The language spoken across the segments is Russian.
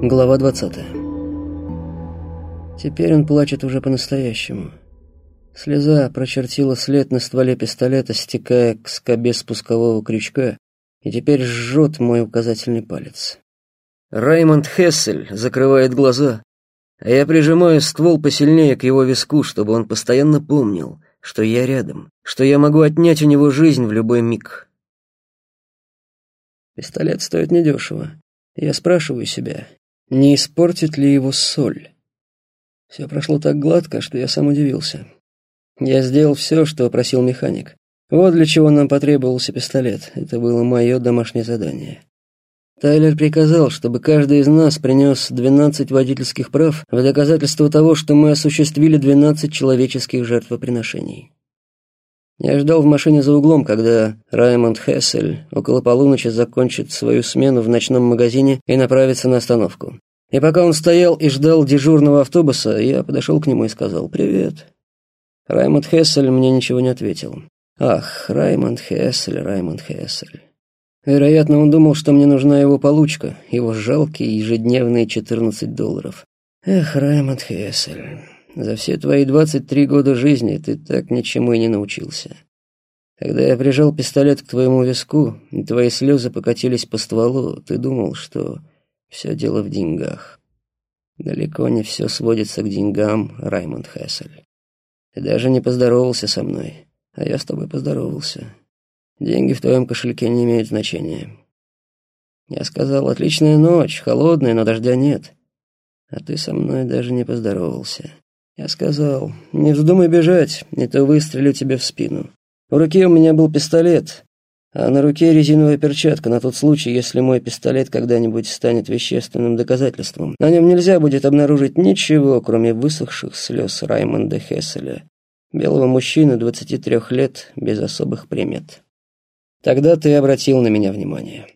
Глава 20. Теперь он плачет уже по-настоящему. Слеза прочертила след на стволе пистолета, стекая к скобе спускового крючка, и теперь жжет мой указательный палец. Раймонд Хессель закрывает глаза, а я прижимаю ствол посильнее к его виску, чтобы он постоянно помнил, что я рядом, что я могу отнять у него жизнь в любой миг. Пистолет стоит недешево. Я спрашиваю себя, не испортит ли его соль? Все прошло так гладко, что я сам удивился. Я сделал все, что просил механик. Вот для чего нам потребовался пистолет. Это было мое домашнее задание. Тайлер приказал, чтобы каждый из нас принес 12 водительских прав в доказательство того, что мы осуществили 12 человеческих жертвоприношений. Я ждал в машине за углом, когда Раймонд Хессель около полуночи закончит свою смену в ночном магазине и направится на остановку. И пока он стоял и ждал дежурного автобуса, я подошел к нему и сказал «Привет». Раймонд Хессель мне ничего не ответил. Ах, Раймонд Хессель, Раймонд Хессель. Вероятно, он думал, что мне нужна его получка, его жалкие ежедневные 14 долларов. Эх, Раймонд Хессель, за все твои 23 года жизни ты так ничему и не научился. Когда я прижал пистолет к твоему виску, и твои слезы покатились по стволу, ты думал, что все дело в деньгах. Далеко не все сводится к деньгам, Раймонд Хессель. Ты даже не поздоровался со мной, а я с тобой поздоровался. Деньги в твоем кошельке не имеют значения. Я сказал, отличная ночь, холодная, но дождя нет. А ты со мной даже не поздоровался. Я сказал, не вздумай бежать, не то выстрелю тебе в спину. В руке у меня был пистолет, а на руке резиновая перчатка на тот случай, если мой пистолет когда-нибудь станет вещественным доказательством. На нем нельзя будет обнаружить ничего, кроме высохших слез Раймонда Хесселя, белого мужчины 23 лет без особых примет. Тогда ты обратил на меня внимание.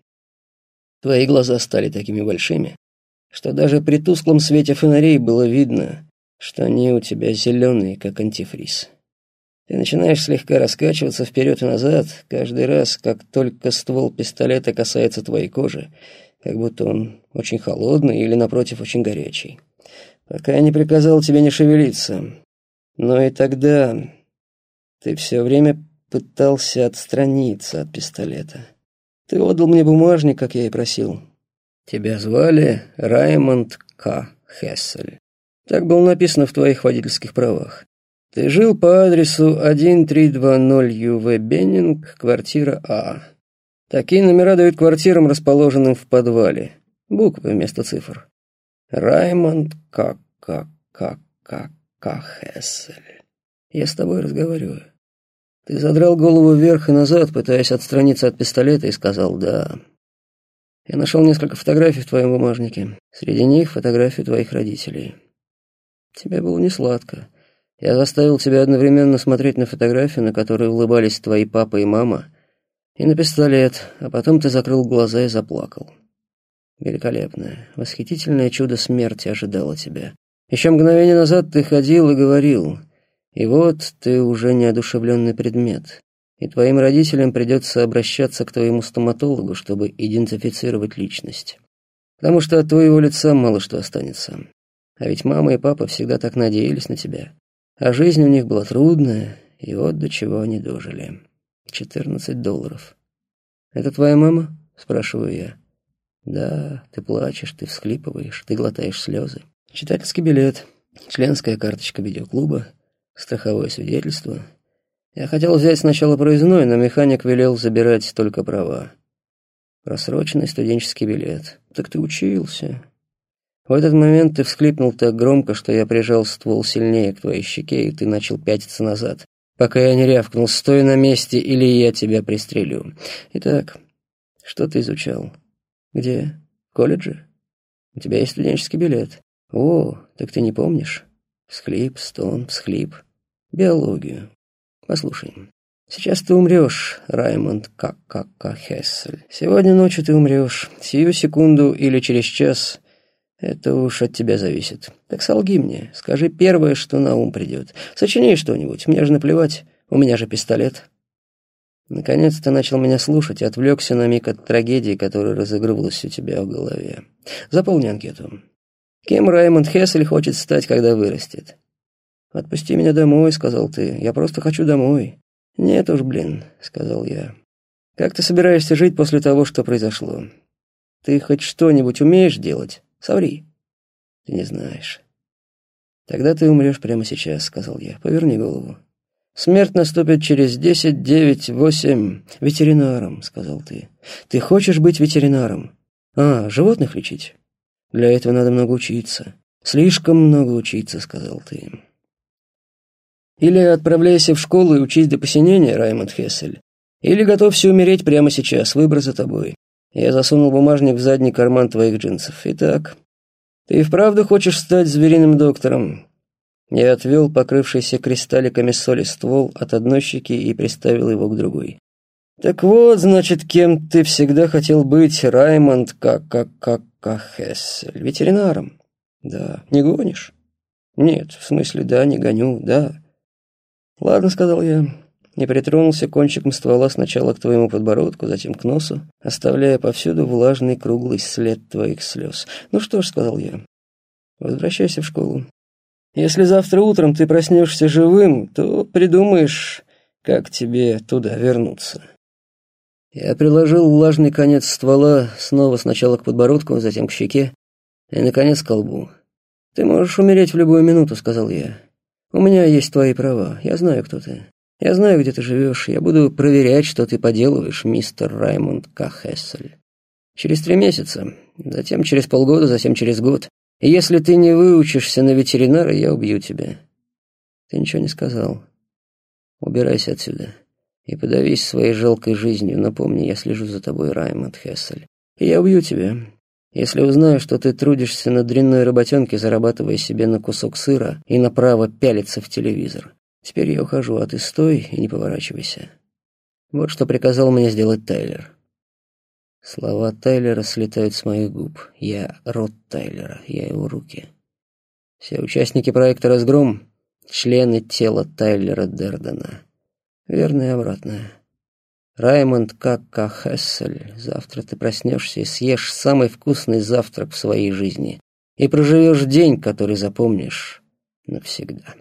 Твои глаза стали такими большими, что даже при тусклом свете фонарей было видно, что они у тебя зеленые, как антифриз. Ты начинаешь слегка раскачиваться вперед и назад, каждый раз, как только ствол пистолета касается твоей кожи, как будто он очень холодный или, напротив, очень горячий. Пока я не приказал тебе не шевелиться. Но и тогда ты все время пытался отстраниться от пистолета. Ты отдал мне бумажник, как я и просил. Тебя звали Раймонд К. Хессель. Так было написано в твоих водительских правах. Ты жил по адресу 1320 ЮВ Беннинг, квартира А. Такие номера дают квартирам, расположенным в подвале. Буквы вместо цифр. Раймонд К. К. К. К. К. Хессель. Я с тобой разговариваю. Ты задрал голову вверх и назад, пытаясь отстраниться от пистолета, и сказал «да». Я нашел несколько фотографий в твоем бумажнике. Среди них фотографии твоих родителей. Тебе было не сладко. Я заставил тебя одновременно смотреть на фотографии, на которые улыбались твои папа и мама, и на пистолет, а потом ты закрыл глаза и заплакал. Великолепное, восхитительное чудо смерти ожидало тебя. Еще мгновение назад ты ходил и говорил — и вот ты уже неодушевленный предмет, и твоим родителям придется обращаться к твоему стоматологу, чтобы идентифицировать личность. Потому что от твоего лица мало что останется. А ведь мама и папа всегда так надеялись на тебя. А жизнь у них была трудная, и вот до чего они дожили. Четырнадцать долларов. «Это твоя мама?» — спрашиваю я. «Да, ты плачешь, ты всхлипываешь, ты глотаешь слезы. Читательский билет, членская карточка видеоклуба, страховое свидетельство. Я хотел взять сначала проездной, но механик велел забирать только права. Просроченный студенческий билет. Так ты учился. В этот момент ты всхлипнул так громко, что я прижал ствол сильнее к твоей щеке, и ты начал пятиться назад, пока я не рявкнул «Стой на месте, или я тебя пристрелю». Итак, что ты изучал? Где? В колледже? У тебя есть студенческий билет. О, так ты не помнишь? Всхлип, стон, всхлип. Биологию. Послушай. Сейчас ты умрешь, Раймонд как как как Хессель. Сегодня ночью ты умрешь. Сию секунду или через час. Это уж от тебя зависит. Так солги мне. Скажи первое, что на ум придет. Сочини что-нибудь. Мне же наплевать. У меня же пистолет. Наконец ты начал меня слушать и отвлекся на миг от трагедии, которая разыгрывалась у тебя в голове. Заполни анкету. Кем Раймонд Хессель хочет стать, когда вырастет? «Отпусти меня домой», — сказал ты. «Я просто хочу домой». «Нет уж, блин», — сказал я. «Как ты собираешься жить после того, что произошло? Ты хоть что-нибудь умеешь делать? Соври». «Ты не знаешь». «Тогда ты умрешь прямо сейчас», — сказал я. «Поверни голову». «Смерть наступит через десять, девять, восемь...» «Ветеринаром», — сказал ты. «Ты хочешь быть ветеринаром?» «А, животных лечить?» «Для этого надо много учиться». «Слишком много учиться», — сказал ты. Или отправляйся в школу и учись до посинения, Раймонд Хессель. Или готовься умереть прямо сейчас, выбор за тобой. Я засунул бумажник в задний карман твоих джинсов. Итак, ты и вправду хочешь стать звериным доктором?» Я отвел покрывшийся кристалликами соли ствол от одной щеки и приставил его к другой. «Так вот, значит, кем ты всегда хотел быть, Раймонд Как-как-как-Хессель? Ветеринаром?» «Да. Не гонишь?» «Нет, в смысле, да, не гоню, да. «Ладно», — сказал я, и притронулся кончиком ствола сначала к твоему подбородку, затем к носу, оставляя повсюду влажный круглый след твоих слез. «Ну что ж», — сказал я, — «возвращайся в школу. Если завтра утром ты проснешься живым, то придумаешь, как тебе туда вернуться». Я приложил влажный конец ствола снова сначала к подбородку, затем к щеке и, наконец, к колбу. «Ты можешь умереть в любую минуту», — сказал я. У меня есть твои права. Я знаю, кто ты. Я знаю, где ты живешь. Я буду проверять, что ты поделываешь, мистер Раймонд Кахессель. Через три месяца, затем через полгода, затем через год. Если ты не выучишься на ветеринара, я убью тебя. Ты ничего не сказал. Убирайся отсюда и подавись своей жалкой жизнью. Напомни, я слежу за тобой, Раймонд Хессель. И я убью тебя. Если узнаю, что ты трудишься на дрянной работенке, зарабатывая себе на кусок сыра и направо пялиться в телевизор. Теперь я ухожу, а ты стой и не поворачивайся. Вот что приказал мне сделать Тайлер. Слова Тайлера слетают с моих губ. Я рот Тайлера, я его руки. Все участники проекта «Разгром» — члены тела Тайлера Дердена. Верно и обратное. Раймонд Какка Хессель, завтра ты проснешься и съешь самый вкусный завтрак в своей жизни и проживешь день, который запомнишь навсегда.